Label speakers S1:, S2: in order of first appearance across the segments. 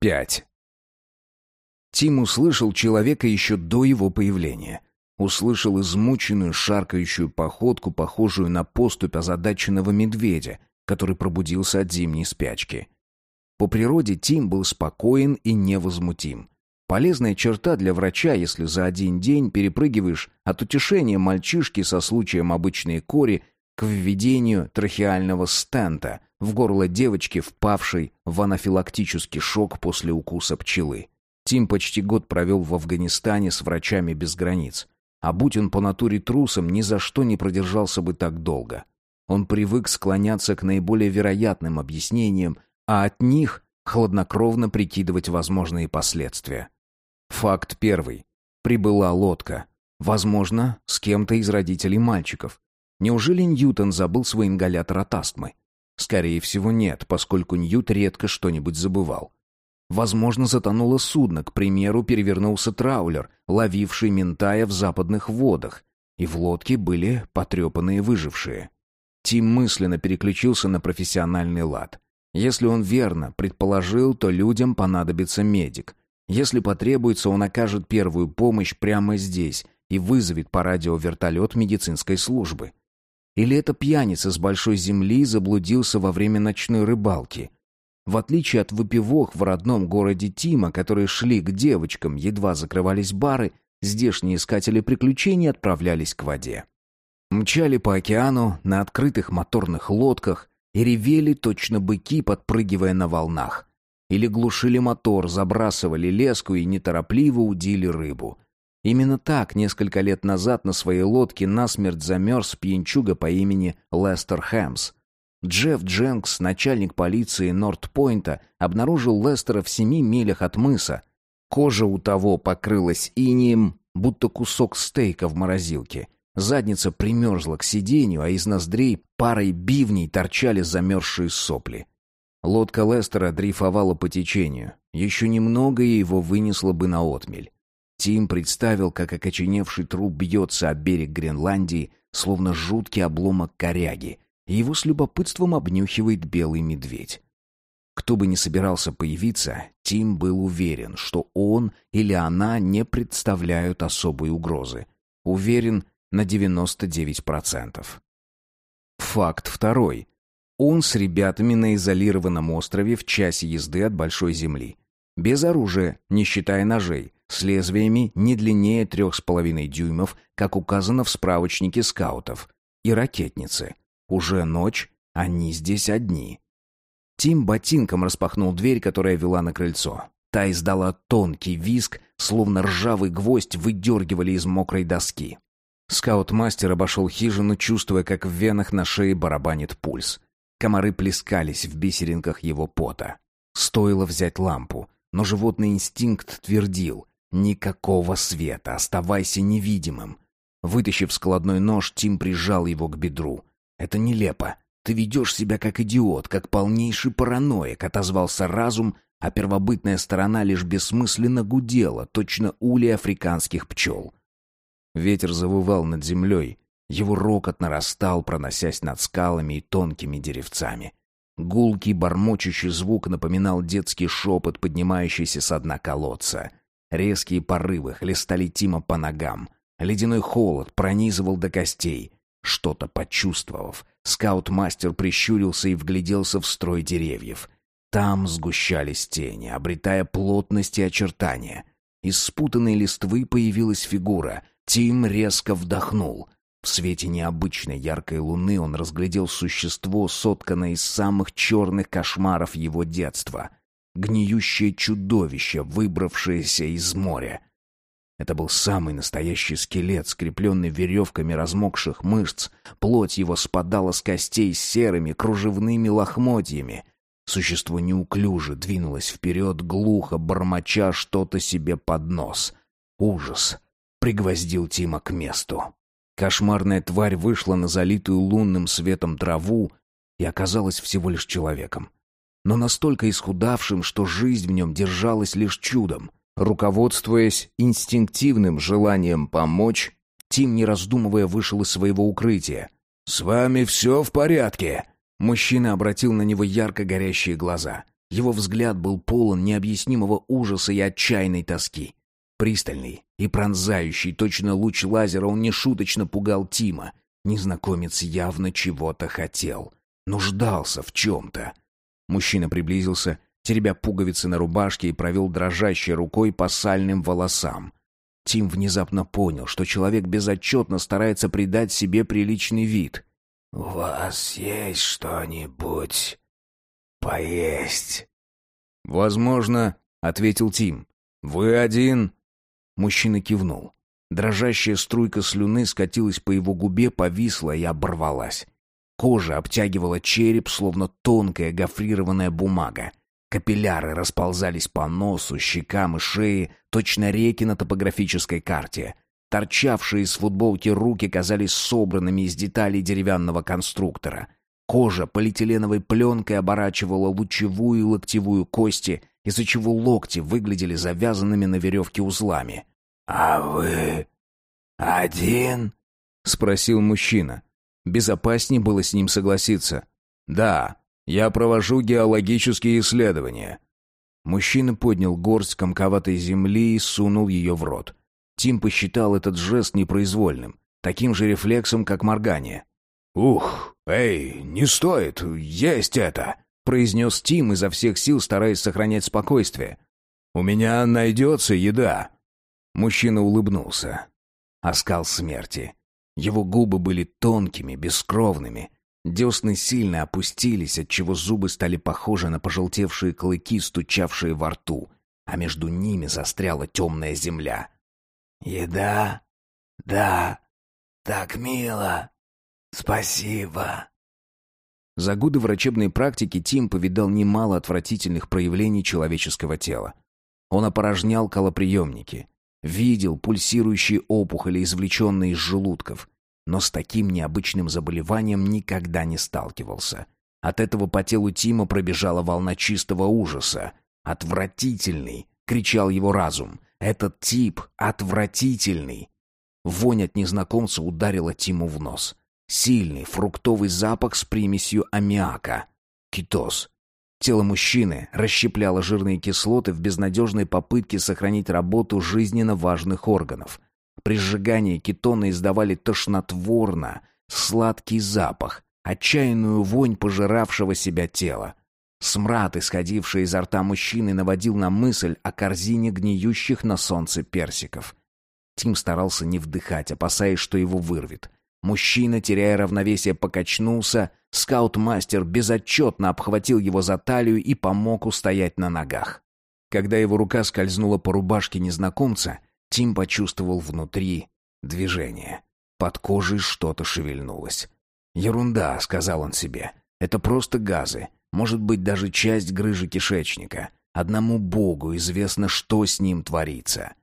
S1: Пять. Тим услышал человека еще до его появления. Услышал измученную, шаркающую походку, похожую на поступь озадаченного медведя, который пробудился от зимней спячки. По природе Тим был спокоен и невозмутим. Полезная черта для врача, если за один день перепрыгиваешь от утешения мальчишки со случаем обычной кори к введению трахеального стента в горло девочки, впавшей в анафилактический шок после укуса пчелы. Тим почти год провел в Афганистане с врачами без границ. А будь он по натуре трусом, ни за что не продержался бы так долго. Он привык склоняться к наиболее вероятным объяснениям, а от них хладнокровно прикидывать возможные последствия. Факт первый. Прибыла лодка. Возможно, с кем-то из родителей мальчиков. Неужели Ньютон забыл свой ингалятор от астмы? Скорее всего, нет, поскольку Ньют редко что-нибудь забывал. Возможно, затонуло судно, к примеру, перевернулся траулер, ловивший Ментая в западных водах, и в лодке были потрепанные выжившие. Тим мысленно переключился на профессиональный лад. Если он верно предположил, то людям понадобится медик. Если потребуется, он окажет первую помощь прямо здесь и вызовет по радио вертолет медицинской службы. Или это пьяница с большой земли заблудился во время ночной рыбалки. В отличие от выпивок в родном городе Тима, которые шли к девочкам, едва закрывались бары, здешние искатели приключений отправлялись к воде. Мчали по океану на открытых моторных лодках и ревели точно быки, подпрыгивая на волнах. Или глушили мотор, забрасывали леску и неторопливо удили рыбу. Именно так несколько лет назад на своей лодке насмерть замерз пьянчуга по имени Лестер Хэмс. Джефф Дженкс, начальник полиции Норт-Пойнта, обнаружил Лестера в семи милях от мыса. Кожа у того покрылась инием, будто кусок стейка в морозилке. Задница примерзла к сиденью, а из ноздрей парой бивней торчали замерзшие сопли. Лодка Лестера дрейфовала по течению. Еще немного его вынесло бы на отмель. Тим представил, как окоченевший труп бьется о берег Гренландии, словно жуткий обломок коряги, и его с любопытством обнюхивает белый медведь. Кто бы ни собирался появиться, Тим был уверен, что он или она не представляют особой угрозы. Уверен на 99%. Факт второй. Он с ребятами на изолированном острове в часе езды от Большой Земли. Без оружия, не считая ножей, с лезвиями не длиннее трех с половиной дюймов, как указано в справочнике скаутов, и ракетницы. Уже ночь, они здесь одни. Тим ботинком распахнул дверь, которая вела на крыльцо. Та издала тонкий визг, словно ржавый гвоздь выдергивали из мокрой доски. Скаут-мастер обошел хижину, чувствуя, как в венах на шее барабанит пульс. Комары плескались в бисеринках его пота. Стоило взять лампу, но животный инстинкт твердил «Никакого света, оставайся невидимым». Вытащив складной нож, Тим прижал его к бедру. «Это нелепо. Ты ведешь себя как идиот, как полнейший параноик», — отозвался разум, а первобытная сторона лишь бессмысленно гудела, точно улей африканских пчел. Ветер завывал над землей, его рокот нарастал, проносясь над скалами и тонкими деревцами. Гулкий, бормочущий звук напоминал детский шепот, поднимающийся со дна колодца. Резкие порывы хлестали Тима по ногам. Ледяной холод пронизывал до костей. Что-то почувствовав, скаут-мастер прищурился и вгляделся в строй деревьев. Там сгущались тени, обретая плотность и очертания. Из спутанной листвы появилась фигура. Тим резко вдохнул — в свете необычной яркой луны он разглядел существо, сотканное из самых черных кошмаров его детства. Гниющее чудовище, выбравшееся из моря. Это был самый настоящий скелет, скрепленный веревками размокших мышц. Плоть его спадала с костей серыми кружевными лохмотьями. Существо неуклюже двинулось вперед, глухо бормоча что-то себе под нос. Ужас пригвоздил Тима к месту. Кошмарная тварь вышла на залитую лунным светом траву и оказалась всего лишь человеком. Но настолько исхудавшим, что жизнь в нем держалась лишь чудом. Руководствуясь инстинктивным желанием помочь, Тим, не раздумывая, вышел из своего укрытия. «С вами все в порядке?» Мужчина обратил на него ярко горящие глаза. Его взгляд был полон необъяснимого ужаса и отчаянной тоски. Пристальный и пронзающий, точно луч лазера, он нешуточно пугал Тима. Незнакомец явно чего-то хотел. Нуждался в чем-то. Мужчина приблизился, теребя пуговицы на рубашке и провел дрожащей рукой по сальным волосам. Тим внезапно понял, что человек безотчетно старается придать себе приличный вид.
S2: «У вас есть что-нибудь поесть?»
S1: «Возможно», — ответил Тим. «Вы один?» Мужчина кивнул. Дрожащая струйка слюны скатилась по его губе, повисла и оборвалась. Кожа обтягивала череп, словно тонкая гофрированная бумага. Капилляры расползались по носу, щекам и шее, точно реки на топографической карте. Торчавшие из футболки руки казались собранными из деталей деревянного конструктора. Кожа полиэтиленовой пленкой оборачивала лучевую и локтевую кости, из-за чего локти выглядели завязанными на веревке узлами.
S2: «А вы один?»
S1: — спросил мужчина. Безопаснее было с ним согласиться. «Да, я провожу геологические исследования». Мужчина поднял горсть комковатой земли и сунул ее в рот. Тим посчитал этот жест непроизвольным, таким же рефлексом, как моргание.
S2: «Ух, эй, не стоит, есть это!»
S1: произнес Тим изо всех сил, стараясь сохранять спокойствие.
S2: «У меня найдется еда».
S1: Мужчина улыбнулся. Оскал смерти. Его губы были тонкими, бескровными. Десны сильно опустились, отчего зубы стали похожи на пожелтевшие клыки, стучавшие во рту, а между ними застряла темная земля.
S2: «Еда? Да. Так мило. Спасибо».
S1: За годы врачебной практики Тим повидал немало отвратительных проявлений человеческого тела. Он опорожнял колоприемники, видел пульсирующие опухоли, извлеченные из желудков, но с таким необычным заболеванием никогда не сталкивался. От этого по телу Тима пробежала волна чистого ужаса. «Отвратительный!» — кричал его разум. «Этот тип отвратительный!» Вонь от незнакомца ударила Тиму в нос. Сильный фруктовый запах с примесью аммиака. Китоз. Тело мужчины расщепляло жирные кислоты в безнадежной попытке сохранить работу жизненно важных органов. При сжигании кетоны издавали тошнотворно сладкий запах, отчаянную вонь пожиравшего себя тела. Смрад, исходивший изо рта мужчины, наводил на мысль о корзине гниющих на солнце персиков. Тим старался не вдыхать, опасаясь, что его вырвет. Мужчина, теряя равновесие, покачнулся. Скаут-мастер безотчетно обхватил его за талию и помог устоять на ногах. Когда его рука скользнула по рубашке незнакомца, Тим почувствовал внутри движение. Под кожей что-то шевельнулось. «Ерунда», — сказал он себе. «Это просто газы. Может быть, даже часть грыжи кишечника. Одному Богу известно, что с ним творится».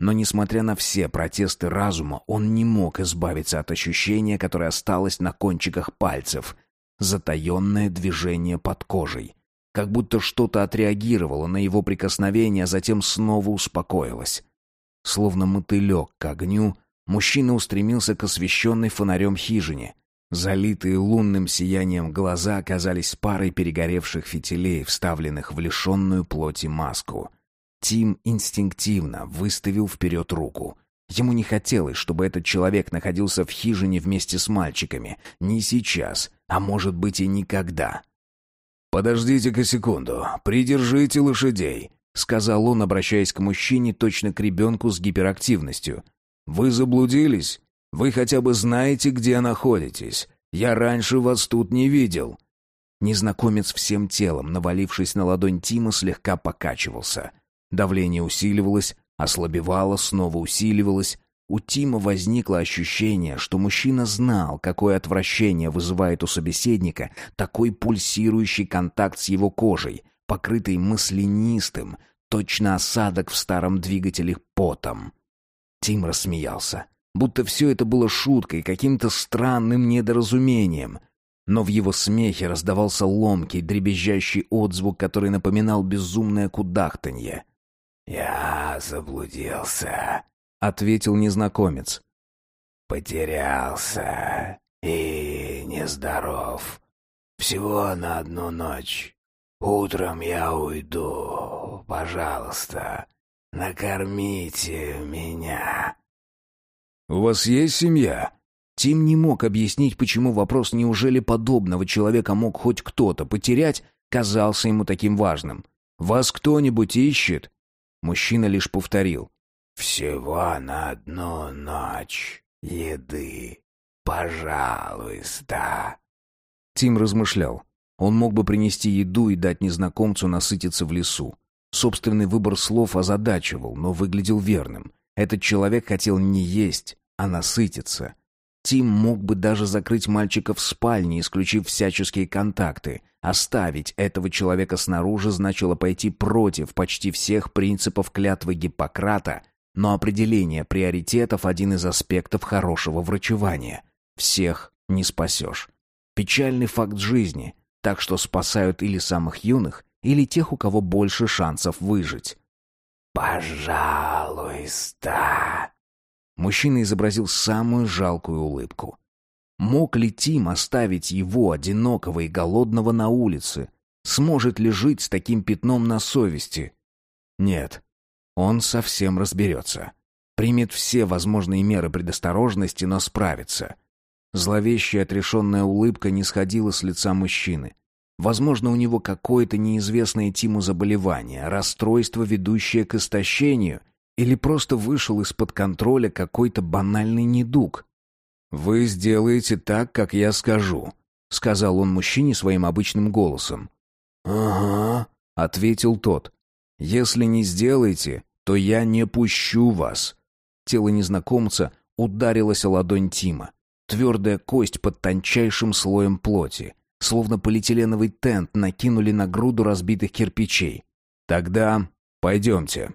S1: Но, несмотря на все протесты разума, он не мог избавиться от ощущения, которое осталось на кончиках пальцев. Затаенное движение под кожей. Как будто что-то отреагировало на его прикосновение, а затем снова успокоилось. Словно мотылек к огню, мужчина устремился к освещенной фонарем хижине. Залитые лунным сиянием глаза оказались парой перегоревших фитилей, вставленных в лишенную плоти маску — Тим инстинктивно выставил вперед руку. Ему не хотелось, чтобы этот человек находился в хижине вместе с мальчиками. Не сейчас, а может быть и никогда.
S2: «Подождите-ка секунду, придержите лошадей», — сказал он, обращаясь к мужчине, точно к ребенку с гиперактивностью. «Вы заблудились? Вы хотя бы знаете, где находитесь? Я раньше вас тут не видел».
S1: Незнакомец всем телом, навалившись на ладонь Тима, слегка покачивался. Давление усиливалось, ослабевало, снова усиливалось. У Тима возникло ощущение, что мужчина знал, какое отвращение вызывает у собеседника такой пульсирующий контакт с его кожей, покрытый маслянистым, точно осадок в старом двигателе потом. Тим рассмеялся, будто все это было шуткой, каким-то странным недоразумением. Но в его смехе раздавался ломкий, дребезжащий отзвук, который напоминал безумное кудахтанье. «Я заблудился», — ответил незнакомец.
S2: «Потерялся и нездоров. Всего на одну ночь. Утром я уйду. Пожалуйста, накормите меня».
S1: «У вас есть семья?» Тим не мог объяснить, почему вопрос «неужели подобного человека мог хоть кто-то потерять?» казался ему таким важным. «Вас кто-нибудь ищет?» Мужчина лишь повторил.
S2: «Всего на одну ночь еды. Пожалуйста».
S1: Тим размышлял. Он мог бы принести еду и дать незнакомцу насытиться в лесу. Собственный выбор слов озадачивал, но выглядел верным. Этот человек хотел не есть, а насытиться. Тим мог бы даже закрыть мальчика в спальне, исключив всяческие контакты. Оставить этого человека снаружи значило пойти против почти всех принципов клятвы Гиппократа, но определение приоритетов – один из аспектов хорошего врачевания. Всех не спасешь. Печальный факт жизни, так что спасают или самых юных, или тех, у кого больше шансов выжить.
S2: «Пожалуйста!»
S1: Мужчина изобразил самую жалкую улыбку. Мог ли Тим оставить его, одинокого и голодного, на улице? Сможет ли жить с таким пятном на совести? Нет. Он совсем разберется. Примет все возможные меры предосторожности, но справится. Зловещая отрешенная улыбка не сходила с лица мужчины. Возможно, у него какое-то неизвестное Тиму заболевание, расстройство, ведущее к истощению, или просто вышел из-под контроля какой-то банальный недуг. «Вы сделаете так, как я скажу», — сказал он мужчине своим обычным голосом.
S2: «Ага», —
S1: ответил тот. «Если не сделаете, то я не пущу вас». Тело незнакомца ударилось о ладонь Тима. Твердая кость под тончайшим слоем плоти. Словно полиэтиленовый тент накинули на груду разбитых кирпичей. «Тогда пойдемте».